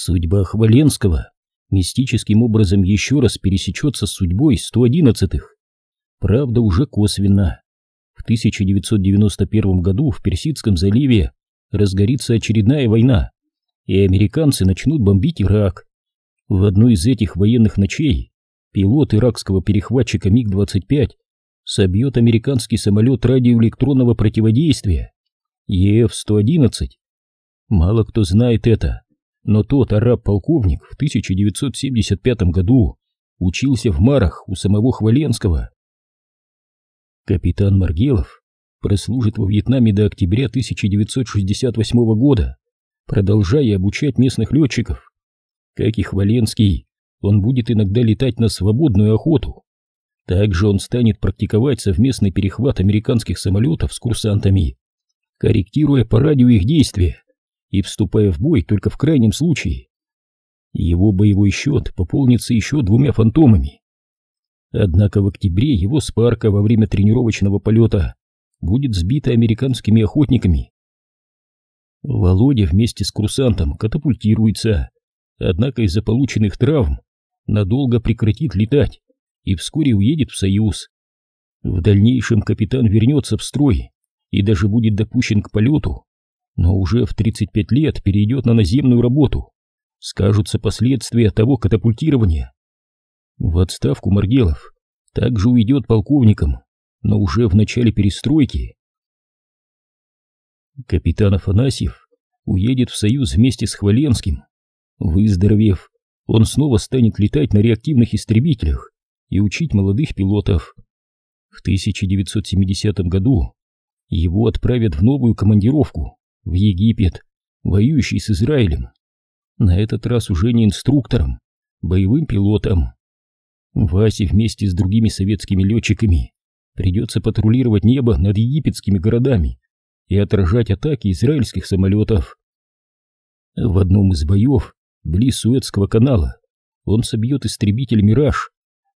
Судьба Хваленского мистическим образом еще раз пересечется с судьбой 111-х. Правда, уже косвенно. В 1991 году в Персидском заливе разгорится очередная война, и американцы начнут бомбить Ирак. В одну из этих военных ночей пилот иракского перехватчика МиГ-25 собьет американский самолет радиоэлектронного противодействия ЕФ-111. Мало кто знает это, но тот араб-полковник в 1975 году учился в Марах у самого Хваленского. Капитан Маргелов прослужит во Вьетнаме до октября 1968 года, продолжая обучать местных летчиков. Как и Хваленский, он будет иногда летать на свободную охоту. Также он станет практиковать совместный перехват американских самолетов с курсантами, корректируя по радио их действия и вступая в бой только в крайнем случае. Его боевой счет пополнится еще двумя фантомами. Однако в октябре его спарка во время тренировочного полета будет сбита американскими охотниками. Володя вместе с курсантом катапультируется, однако из-за полученных травм надолго прекратит летать и вскоре уедет в Союз. В дальнейшем капитан вернется в строй и даже будет допущен к полету, но уже в 35 лет перейдет на наземную работу. Скажутся последствия того катапультирования. В отставку Маргелов также уйдет полковником, но уже в начале перестройки. Капитан Афанасьев уедет в Союз вместе с Хваленским. Выздоровев, он снова станет летать на реактивных истребителях и учить молодых пилотов. В 1970 году его отправят в новую командировку в Египет, воюющий с Израилем. На этот раз уже не инструктором, боевым пилотом. Васе вместе с другими советскими летчиками придется патрулировать небо над египетскими городами и отражать атаки израильских самолетов. В одном из боев, близ Суэцкого канала, он собьет истребитель «Мираж».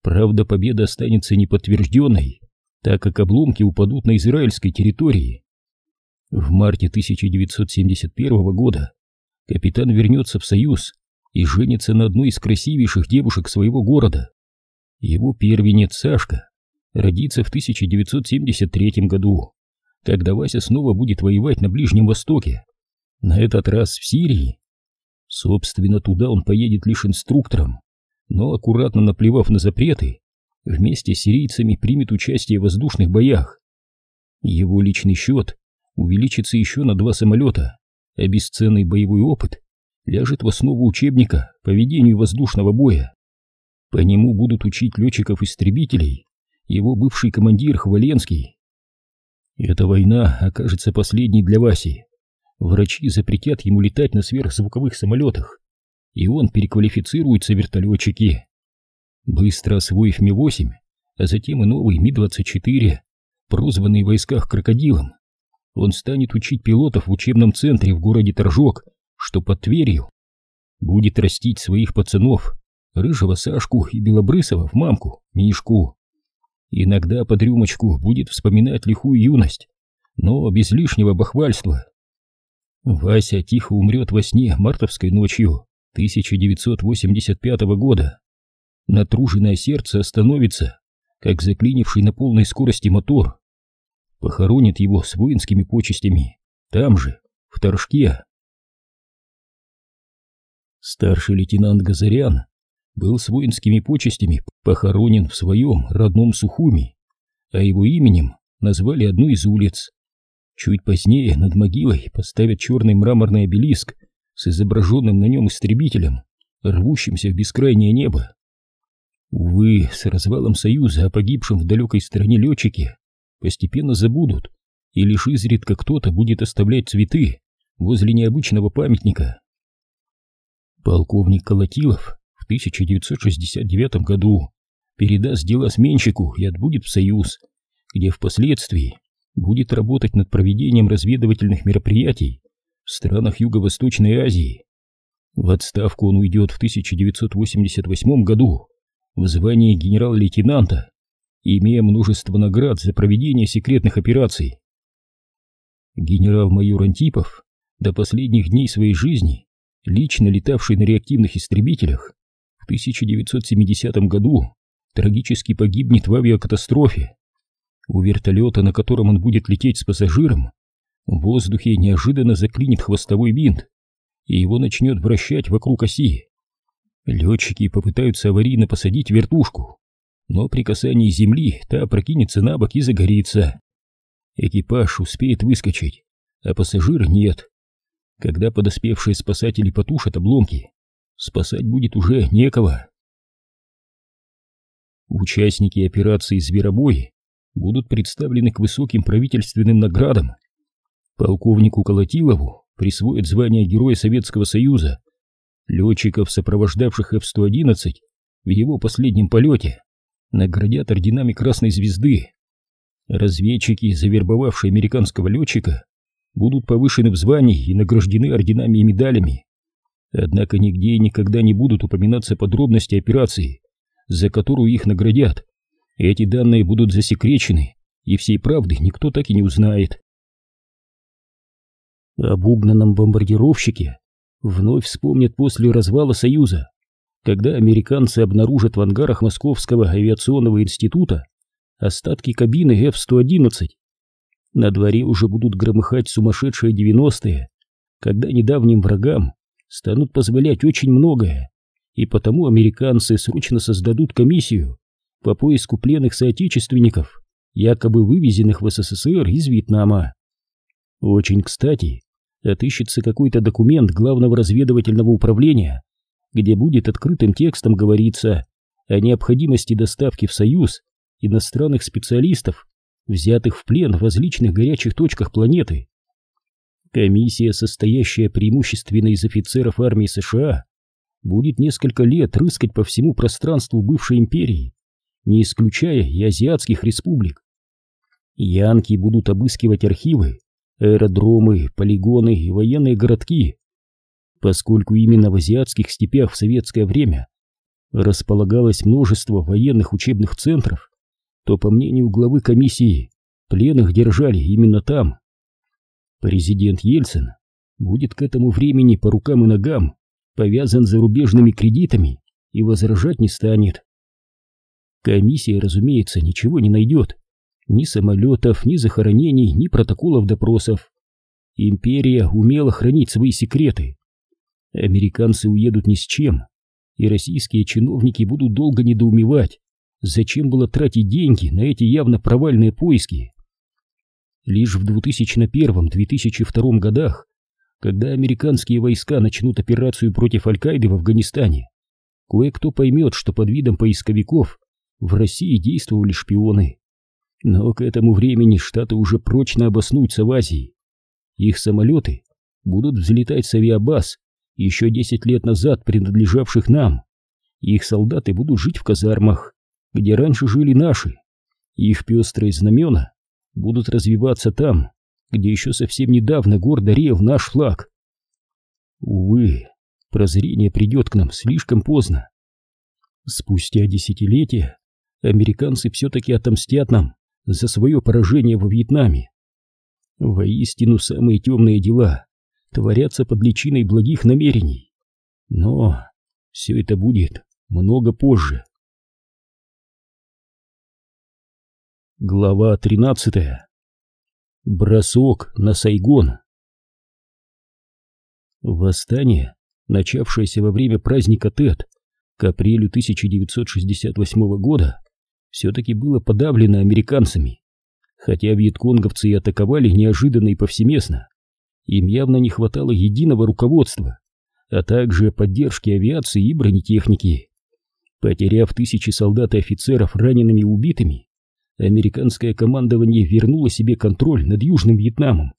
Правда, победа останется неподтвержденной, так как обломки упадут на израильской территории. В марте 1971 года капитан вернется в Союз и женится на одной из красивейших девушек своего города. Его первенец Сашка родится в 1973 году, когда Вася снова будет воевать на Ближнем Востоке, на этот раз в Сирии. Собственно, туда он поедет лишь инструктором, но, аккуратно наплевав на запреты, вместе с сирийцами примет участие в воздушных боях. Его личный счет увеличится еще на два самолета, а бесценный боевой опыт ляжет в основу учебника по ведению воздушного боя. По нему будут учить летчиков-истребителей его бывший командир Хваленский. Эта война окажется последней для Васи. Врачи запретят ему летать на сверхзвуковых самолетах, и он переквалифицируется в вертолетчики. Быстро освоив Ми-8, а затем и новый Ми-24, прозванный в войсках крокодилом, он станет учить пилотов в учебном центре в городе Торжок, что под Тверью. Будет растить своих пацанов, рыжего Сашку и белобрысого в мамку, Мишку. Иногда под рюмочку будет вспоминать лихую юность, но без лишнего бахвальства. Вася тихо умрет во сне мартовской ночью 1985 года. Натруженное сердце остановится, как заклинивший на полной скорости мотор. Похоронит его с воинскими почестями, там же, в Торжке. Старший лейтенант Газарян был с воинскими почестями похоронен в своем родном Сухуми, а его именем назвали одну из улиц. Чуть позднее над могилой поставят черный мраморный обелиск с изображенным на нем истребителем, рвущимся в бескрайнее небо. Увы, с развалом Союза о погибшем в далекой стране летчике постепенно забудут, и лишь изредка кто-то будет оставлять цветы возле необычного памятника. Полковник Колотилов в 1969 году передаст дела сменщику и отбудет в Союз, где впоследствии будет работать над проведением разведывательных мероприятий в странах Юго-Восточной Азии. В отставку он уйдет в 1988 году в звании генерал-лейтенанта, имея множество наград за проведение секретных операций. Генерал-майор Антипов до последних дней своей жизни лично летавший на реактивных истребителях, в 1970 году трагически погибнет в авиакатастрофе. У вертолета, на котором он будет лететь с пассажиром, в воздухе неожиданно заклинит хвостовой винт, и его начнет вращать вокруг оси. Летчики попытаются аварийно посадить вертушку, но при касании земли та опрокинется на бок и загорится. Экипаж успеет выскочить, а пассажира нет. Когда подоспевшие спасатели потушат обломки, спасать будет уже некого. Участники операции «Зверобой» будут представлены к высоким правительственным наградам. Полковнику Колотилову присвоят звание Героя Советского Союза, летчиков, сопровождавших F-111 в его последнем полете, наградят орденами Красной Звезды. Разведчики, завербовавшие американского летчика, будут повышены в звании и награждены орденами и медалями. Однако нигде и никогда не будут упоминаться подробности операции, за которую их наградят. Эти данные будут засекречены, и всей правды никто так и не узнает. Об угнанном бомбардировщике вновь вспомнят после развала Союза, когда американцы обнаружат в ангарах Московского авиационного института остатки кабины F-111. На дворе уже будут громыхать сумасшедшие 90-е, когда недавним врагам станут позволять очень многое, и потому американцы срочно создадут комиссию по поиску пленных соотечественников, якобы вывезенных в СССР из Вьетнама. Очень кстати, отыщется какой-то документ главного разведывательного управления, где будет открытым текстом говориться о необходимости доставки в Союз иностранных специалистов, взятых в плен в различных горячих точках планеты. Комиссия, состоящая преимущественно из офицеров армии США, будет несколько лет рыскать по всему пространству бывшей империи, не исключая и азиатских республик. Янки будут обыскивать архивы, аэродромы, полигоны и военные городки, поскольку именно в азиатских степях в советское время располагалось множество военных учебных центров, то, по мнению главы комиссии, пленных держали именно там. Президент Ельцин будет к этому времени по рукам и ногам повязан зарубежными кредитами и возражать не станет. Комиссия, разумеется, ничего не найдет. Ни самолетов, ни захоронений, ни протоколов допросов. Империя умела хранить свои секреты. Американцы уедут ни с чем, и российские чиновники будут долго недоумевать, зачем было тратить деньги на эти явно провальные поиски. Лишь в 2001-2002 годах когда американские войска начнут операцию против Аль-Каиды в Афганистане, кое-кто поймет, что под видом поисковиков в России действовали шпионы. Но к этому времени Штаты уже прочно обоснуются в Азии. Их самолеты будут взлетать с авиабаз, еще 10 лет назад принадлежавших нам. Их солдаты будут жить в казармах, где раньше жили наши. Их пестрые знамена будут развиваться там, где еще совсем недавно гордо реял наш флаг. Увы, прозрение придет к нам слишком поздно. Спустя десятилетия американцы все-таки отомстят нам за свое поражение во Вьетнаме. Воистину самые темные дела творятся под личиной благих намерений. Но все это будет много позже. Глава тринадцатая Бросок на Сайгон. Восстание, начавшееся во время праздника Тет к апрелю 1968 года, все-таки было подавлено американцами. Хотя вьетконговцы и атаковали неожиданно и повсеместно, им явно не хватало единого руководства, а также поддержки авиации и бронетехники. Потеряв тысячи солдат и офицеров ранеными и убитыми, американское командование вернуло себе контроль над Южным Вьетнамом.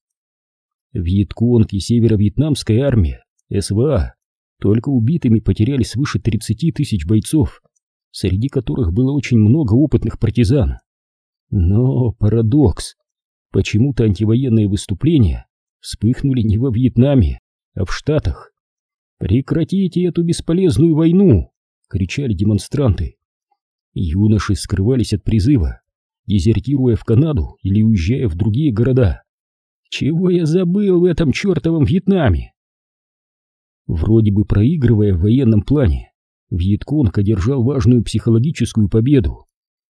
Вьетконг и северо-вьетнамская армия, СВА, только убитыми потеряли свыше 30 тысяч бойцов, среди которых было очень много опытных партизан. Но парадокс, почему-то антивоенные выступления вспыхнули не во Вьетнаме, а в Штатах. «Прекратите эту бесполезную войну!» — кричали демонстранты. Юноши скрывались от призыва, дезертируя в Канаду или уезжая в другие города. Чего я забыл в этом чертовом Вьетнаме? Вроде бы проигрывая в военном плане, Вьетконг одержал важную психологическую победу.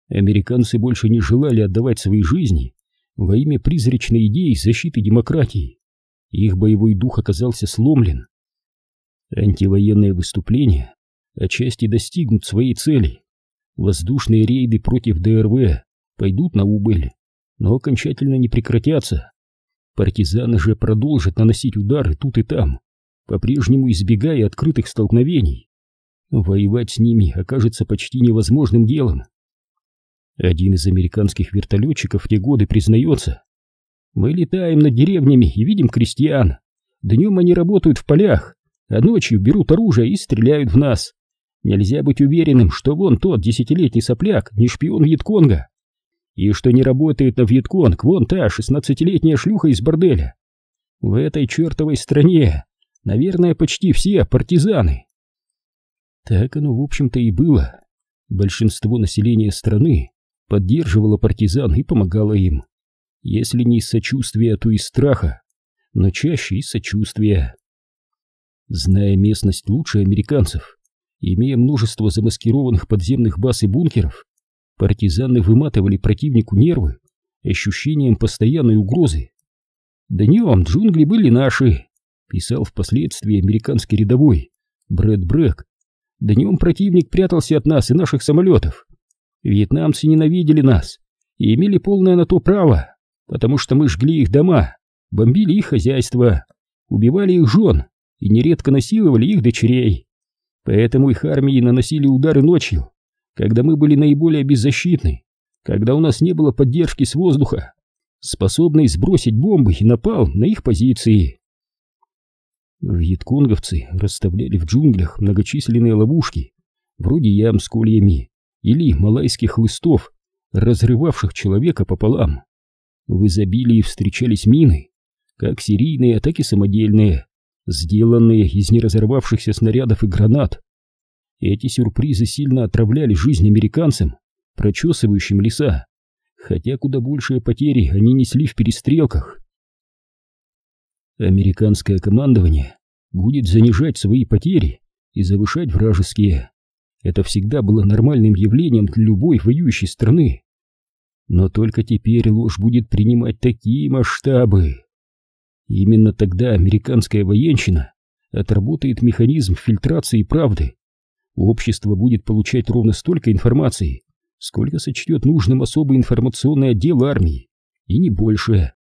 Американцы больше не желали отдавать свои жизни во имя призрачной идеи защиты демократии. Их боевой дух оказался сломлен. Антивоенные выступления отчасти достигнут своей цели. Воздушные рейды против ДРВ пойдут на убыль, но окончательно не прекратятся. Партизаны же продолжат наносить удары тут и там, по-прежнему избегая открытых столкновений. Воевать с ними окажется почти невозможным делом. Один из американских вертолетчиков в те годы признается. Мы летаем над деревнями и видим крестьян. Днем они работают в полях, а ночью берут оружие и стреляют в нас. Нельзя быть уверенным, что вон тот десятилетний сопляк не шпион Вьетконга. И что не работает на Вьетконг вон та шестнадцатилетняя шлюха из борделя. В этой чертовой стране, наверное, почти все партизаны. Так оно, в общем-то, и было. Большинство населения страны поддерживало партизан и помогало им. Если не из сочувствия, то из страха, но чаще из сочувствия. Зная местность лучше американцев, имея множество замаскированных подземных баз и бункеров, партизаны выматывали противнику нервы ощущением постоянной угрозы. «Днем джунгли были наши», — писал впоследствии американский рядовой Брэд Брэк. «Днем противник прятался от нас и наших самолетов. Вьетнамцы ненавидели нас и имели полное на то право потому что мы жгли их дома, бомбили их хозяйства, убивали их жен и нередко насиловали их дочерей. Поэтому их армии наносили удары ночью, когда мы были наиболее беззащитны, когда у нас не было поддержки с воздуха, способной сбросить бомбы и напал на их позиции. Вьетконговцы расставляли в джунглях многочисленные ловушки, вроде ям с кольями или малайских хлыстов, разрывавших человека пополам. В изобилии встречались мины, как серийные, так и самодельные, сделанные из неразорвавшихся снарядов и гранат. Эти сюрпризы сильно отравляли жизнь американцам, прочесывающим леса, хотя куда большие потери они несли в перестрелках. Американское командование будет занижать свои потери и завышать вражеские. Это всегда было нормальным явлением для любой воюющей страны. Но только теперь ложь будет принимать такие масштабы. Именно тогда американская военщина отработает механизм фильтрации правды. Общество будет получать ровно столько информации, сколько сочтет нужным особый информационный отдел армии, и не больше.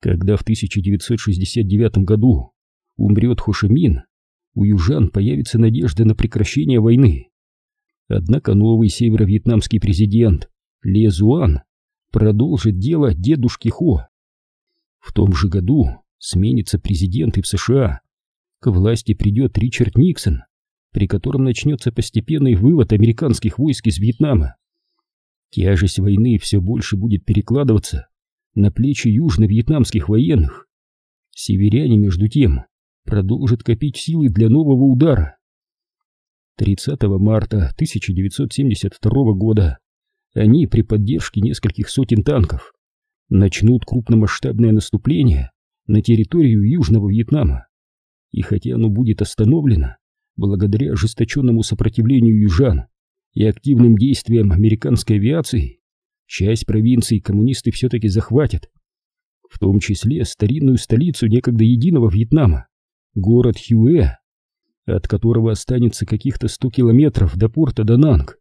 Когда в 1969 году умрет Хошимин, у южан появится надежда на прекращение войны. Однако новый северо-вьетнамский президент Лезуан продолжит дело дедушки Хо. В том же году сменится президент и в США. К власти придет Ричард Никсон, при котором начнется постепенный вывод американских войск из Вьетнама. Тяжесть войны все больше будет перекладываться на плечи южно-вьетнамских военных. Северяне, между тем, продолжат копить силы для нового удара. 30 марта 1972 года они при поддержке нескольких сотен танков начнут крупномасштабное наступление на территорию Южного Вьетнама. И хотя оно будет остановлено благодаря ожесточенному сопротивлению южан и активным действиям американской авиации, часть провинций коммунисты все-таки захватят, в том числе старинную столицу некогда единого Вьетнама, город Хюэ, от которого останется каких-то 100 километров до порта Дананг.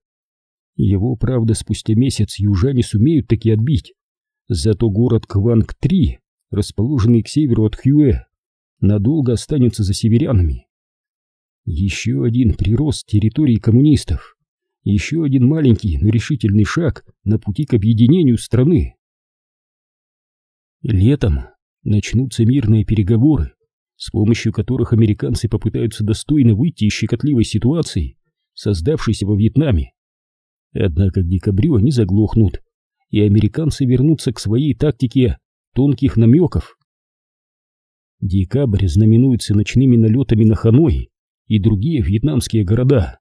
Его, правда, спустя месяц южане сумеют таки отбить. Зато город Кванг-3, расположенный к северу от Хюэ, надолго останется за северянами. Еще один прирост территории коммунистов. Еще один маленький, но решительный шаг на пути к объединению страны. Летом начнутся мирные переговоры, с помощью которых американцы попытаются достойно выйти из щекотливой ситуации, создавшейся во Вьетнаме. Однако к декабрю они заглохнут, и американцы вернутся к своей тактике тонких намеков. Декабрь знаменуется ночными налетами на Ханой и другие вьетнамские города.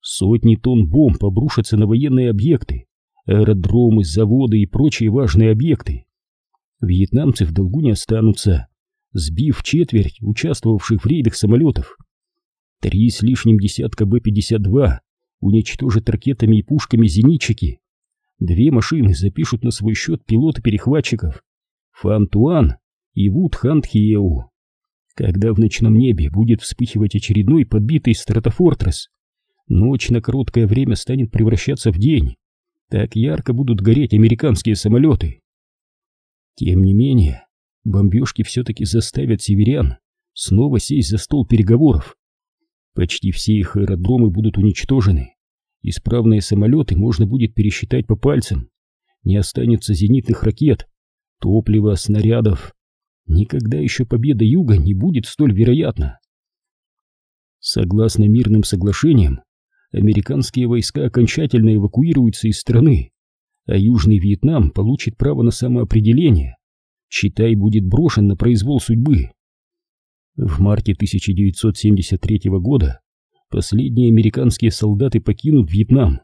Сотни тонн бомб обрушатся на военные объекты, аэродромы, заводы и прочие важные объекты. Вьетнамцы в долгу не останутся, сбив четверть участвовавших в рейдах самолетов Три с лишним десятка Б-52 уничтожат ракетами и пушками зенитчики. Две машины запишут на свой счет пилота-перехватчиков Фантуан и Вуд Хантхиеу. Когда в ночном небе будет вспыхивать очередной подбитый стратофортресс, ночь на короткое время станет превращаться в день. Так ярко будут гореть американские самолеты. Тем не менее, бомбежки все-таки заставят северян снова сесть за стол переговоров. Почти все их аэродромы будут уничтожены. Исправные самолеты можно будет пересчитать по пальцам. Не останется зенитных ракет, топлива, снарядов. Никогда еще победа Юга не будет столь вероятна. Согласно мирным соглашениям, американские войска окончательно эвакуируются из страны, а Южный Вьетнам получит право на самоопределение. Считай, будет брошен на произвол судьбы. В марте 1973 года последние американские солдаты покинут Вьетнам.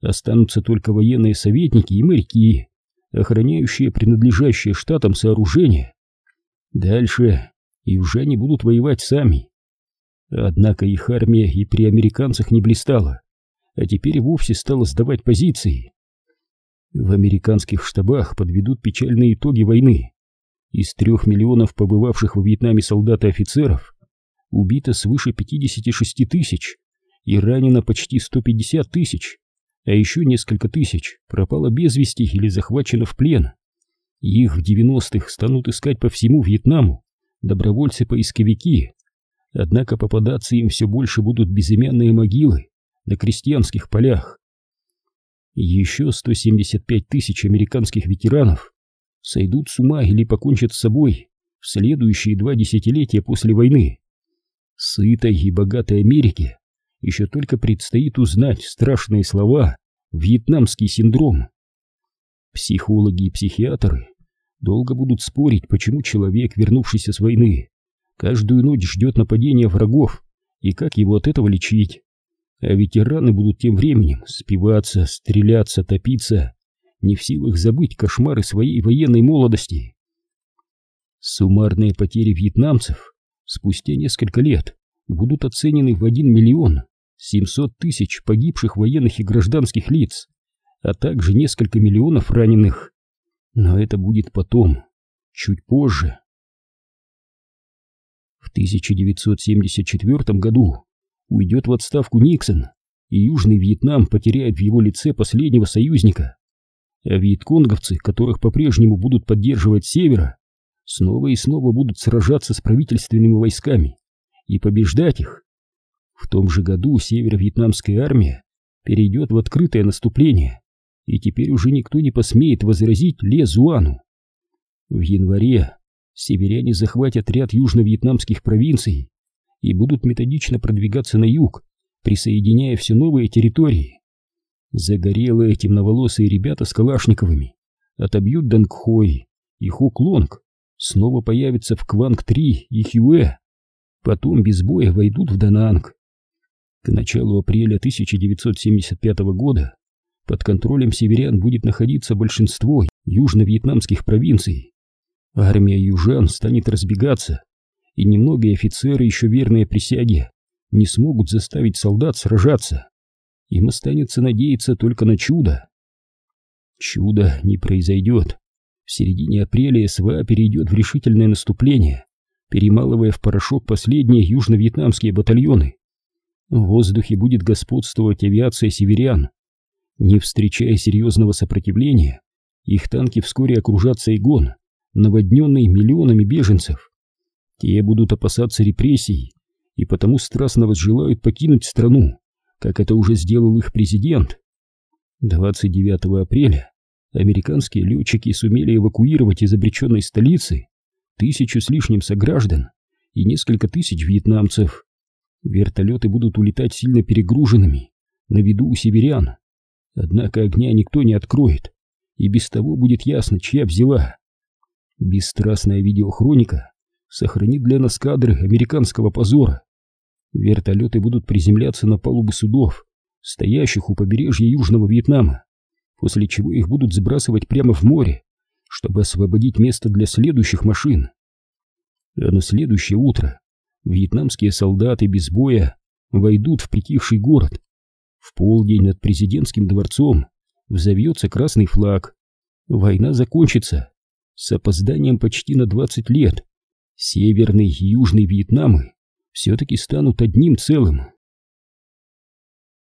Останутся только военные советники и моряки, охраняющие принадлежащие штатам сооружения. Дальше южане будут воевать сами. Однако их армия и при американцах не блистала, а теперь и вовсе стала сдавать позиции. В американских штабах подведут печальные итоги войны. Из трех миллионов побывавших во Вьетнаме солдат и офицеров убито свыше 56 тысяч и ранено почти 150 тысяч, а еще несколько тысяч пропало без вести или захвачено в плен. Их в 90-х станут искать по всему Вьетнаму добровольцы-поисковики, однако попадаться им все больше будут безымянные могилы на крестьянских полях. Еще 175 тысяч американских ветеранов сойдут с ума или покончат с собой в следующие два десятилетия после войны. Сытой и богатой Америке еще только предстоит узнать страшные слова «вьетнамский синдром». Психологи и психиатры долго будут спорить, почему человек, вернувшийся с войны, каждую ночь ждет нападения врагов и как его от этого лечить. А ветераны будут тем временем спиваться, стреляться, топиться не в силах забыть кошмары своей военной молодости. Суммарные потери вьетнамцев спустя несколько лет будут оценены в 1 миллион 700 тысяч погибших военных и гражданских лиц, а также несколько миллионов раненых. Но это будет потом, чуть позже. В 1974 году уйдет в отставку Никсон, и Южный Вьетнам потеряет в его лице последнего союзника а вьетконговцы, которых по-прежнему будут поддерживать с севера, снова и снова будут сражаться с правительственными войсками и побеждать их. В том же году северо-вьетнамская армия перейдет в открытое наступление, и теперь уже никто не посмеет возразить Ле Зуану. В январе северяне захватят ряд южно-вьетнамских провинций и будут методично продвигаться на юг, присоединяя все новые территории. Загорелые темноволосые ребята с калашниковыми отобьют Дангхой и Хуклонг, снова появятся в Кванг-3 и Хюэ, потом без боя войдут в Дананг. К началу апреля 1975 года под контролем северян будет находиться большинство южно-вьетнамских провинций. Армия южан станет разбегаться, и немногие офицеры, еще верные присяге, не смогут заставить солдат сражаться им останется надеяться только на чудо. Чудо не произойдет. В середине апреля СВА перейдет в решительное наступление, перемалывая в порошок последние южно-вьетнамские батальоны. В воздухе будет господствовать авиация северян. Не встречая серьезного сопротивления, их танки вскоре окружат Сайгон, наводненный миллионами беженцев. Те будут опасаться репрессий и потому страстно возжелают покинуть страну как это уже сделал их президент. 29 апреля американские летчики сумели эвакуировать из обреченной столицы тысячу с лишним сограждан и несколько тысяч вьетнамцев. Вертолеты будут улетать сильно перегруженными, на виду у северян. Однако огня никто не откроет, и без того будет ясно, чья взяла. Бесстрастная видеохроника сохранит для нас кадры американского позора. Вертолеты будут приземляться на палубы судов, стоящих у побережья Южного Вьетнама, после чего их будут сбрасывать прямо в море, чтобы освободить место для следующих машин. А на следующее утро вьетнамские солдаты без боя войдут в притихший город. В полдень над президентским дворцом взовьется красный флаг. Война закончится с опозданием почти на 20 лет. Северный и Южный Вьетнамы все-таки станут одним целым.